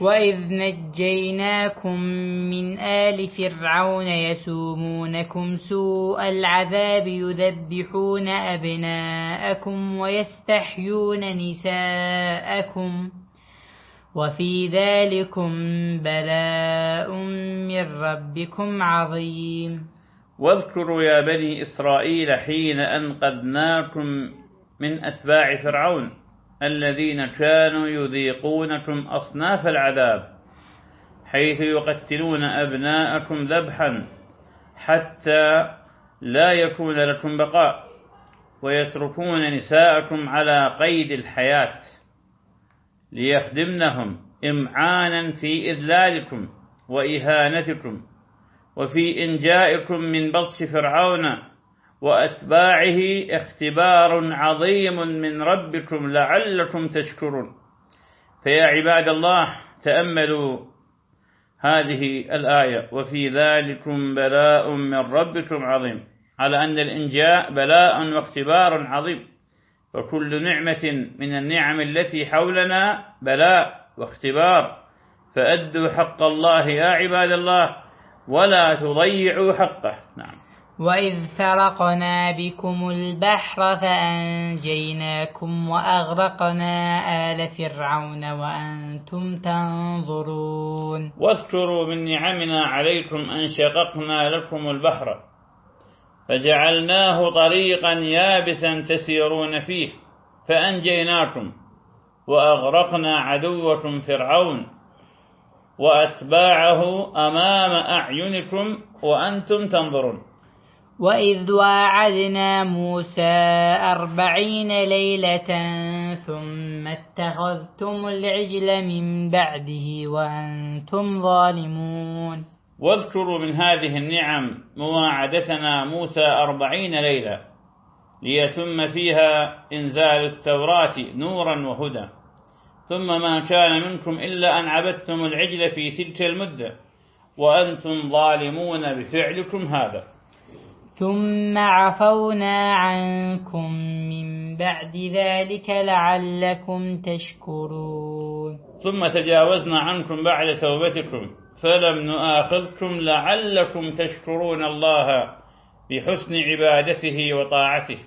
وإذ نجيناكم من آل فرعون يسومونكم سوء العذاب يذبحون أبناءكم ويستحيون نساءكم وفي ذلكم بلاء من ربكم عظيم واذكروا يا بني إسرائيل حين أنقذناكم من أتباع فرعون. الذين كانوا يذيقونكم أصناف العذاب حيث يقتلون أبناءكم ذبحا حتى لا يكون لكم بقاء ويتركون نساءكم على قيد الحياة ليخدمنهم إمعانا في إذلالكم وإهانتكم وفي إنجائكم من بطش فرعون وأتباعه اختبار عظيم من ربكم لعلكم تشكرون. فيا عباد الله تأملوا هذه الآية وفي ذلكم بلاء من ربكم عظيم. على أن الإنجاء بلاء واختبار عظيم. وكل نعمة من النعم التي حولنا بلاء واختبار. فأدوا حق الله يا عباد الله ولا تضيعوا حقه. نعم. وإذ فرقنا بكم البحر فأنجيناكم وأغرقنا آل فرعون وأنتم تنظرون واذكروا من نعمنا عليكم أن شققنا لكم البحر فجعلناه طريقا يابسا تسيرون فيه فأنجيناكم وأغرقنا عدوكم فرعون وأتباعه أمام أعينكم وأنتم تنظرون وإذ واعدنا موسى أربعين ليلة ثم اتخذتم العجل من بعده وأنتم ظالمون واذكروا من هذه النعم مواعدتنا موسى أربعين ليلة ليتم فيها إنزال التوراة نورا وهدى. ثم ما كان منكم إلا أن عبدتم العجل في تلك المدة وأنتم ظالمون بفعلكم هذا. ثم عفونا عنكم من بعد ذلك لعلكم تشكرون. ثم تجاوزنا عنكم بعد توبتكم فلم نؤاخذكم لعلكم تشكرون الله بحسن عبادته وطاعته.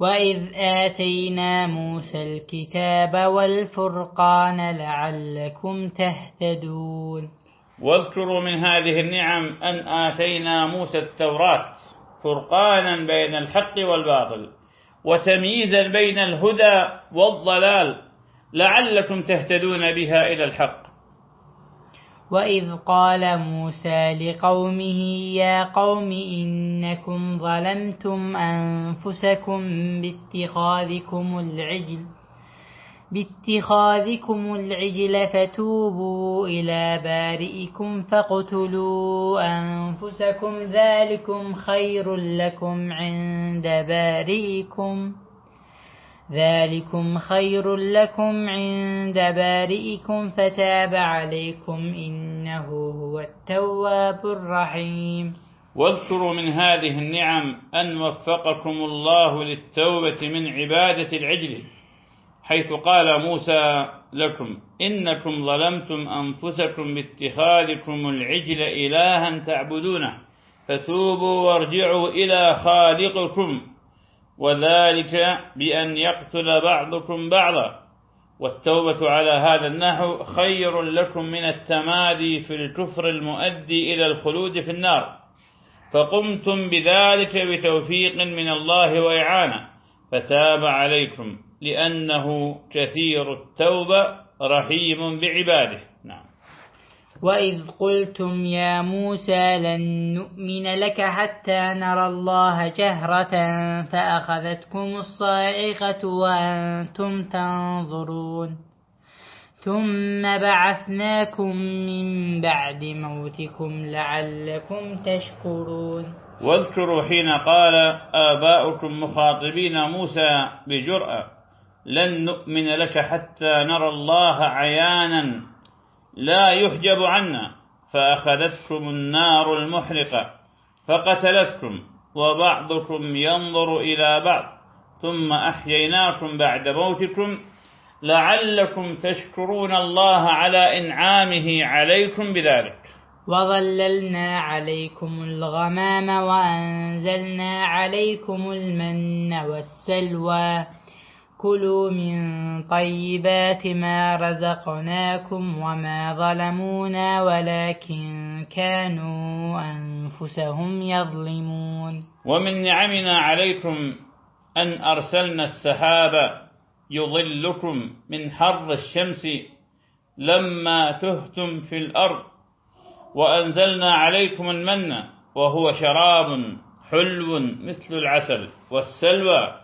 وإذ آتينا موسى الكتاب والفرقان لعلكم تهتدون. واذكروا من هذه النعم أن آتينا موسى التوراة فرقانا بين الحق والباطل وتمييزا بين الهدى والضلال لعلكم تهتدون بها إلى الحق. وإذ قال موسى لقومه يا قوم إنكم ظلمتم أنفسكم باتخاذكم العجل. باتخاذكم العجل فتوبوا إلى بارئكم فاقتلوا أنفسكم ذلكم خير لكم عند بارئكم ذلكم خير لكم عند بارئكم فتاب عليكم إنه هو التواب الرحيم. واذكروا من هذه النعم أن وفقكم الله للتوبة من عبادة العجل. حيث قال موسى لكم إنكم ظلمتم أنفسكم باتخاذكم العجل إلها تعبدونه فتوبوا وارجعوا إلى خالقكم وذلك بأن يقتل بعضكم بعضا. والتوبة على هذا النحو خير لكم من التمادي في الكفر المؤدي إلى الخلود في النار. فقمتم بذلك بتوفيق من الله وإعانة فتاب عليكم. لأنه كثير التوبة رحيم بعباده. نعم. وإذ قلتم يا موسى لن نؤمن لك حتى نرى الله جهرة فأخذتكم الصاعقة وأنتم تنظرون. ثم بعثناكم من بعد موتكم لعلكم تشكرون. واذكروا حين قال آباؤكم مخاطبين موسى بجرأة. لن نؤمن لك حتى نرى الله عيانا لا يحجب عنا. فأخذتكم النار المحرقة فقتلتكم وبعضكم ينظر إلى بعض ثم أحييناكم بعد موتكم لعلكم تشكرون الله على إنعامه عليكم بذلك. وظللنا عليكم الغمام وأنزلنا عليكم المن والسلوى كلوا من طيبات ما رزقناكم وما ظلمونا ولكن كانوا أنفسهم يظلمون. ومن نعمنا عليكم أن أرسلنا السحاب يظلكم من حر الشمس لما تهتم في الأرض وأنزلنا عليكم المن وهو شراب حلو مثل العسل والسلوى.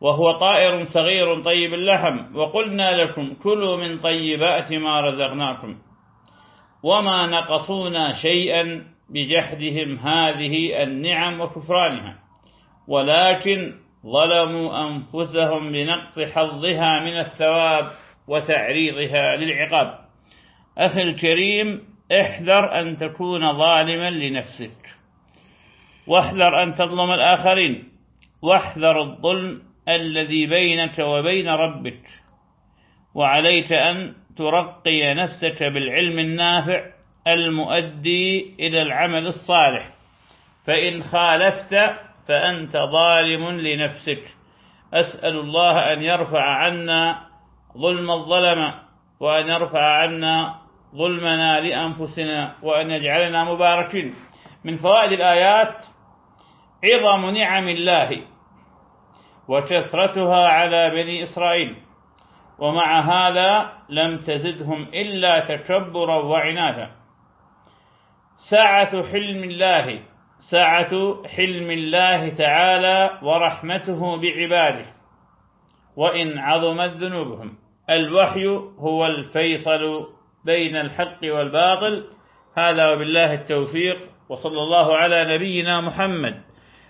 وهو طائر صغير طيب اللحم وقلنا لكم كلوا من طيبات ما رزقناكم. وما نقصونا شيئا بجحدهم هذه النعم وكفرانها. ولكن ظلموا أنفسهم بنقص حظها من الثواب وتعريضها للعقاب. أخي الكريم احذر أن تكون ظالما لنفسك. واحذر أن تظلم الآخرين. واحذر الظلم الذي بينك وبين ربك وعليك أن ترقي نفسك بالعلم النافع المؤدي إلى العمل الصالح. فإن خالفت فأنت ظالم لنفسك. أسأل الله أن يرفع عنا ظلم الظلم وأن يرفع عنا ظلمنا لأنفسنا وأن يجعلنا مباركين. من فوائد الآيات عظم نعم الله. وكثرتها على بني إسرائيل. ومع هذا لم تزدهم إلا تكبرا وعنادا. سعة حلم الله سعة حلم الله تعالى ورحمته بعباده. وإن عظمت ذنوبهم. الوحي هو الفيصل بين الحق والباطل. هذا وبالله التوفيق. وصلى الله على نبينا محمد.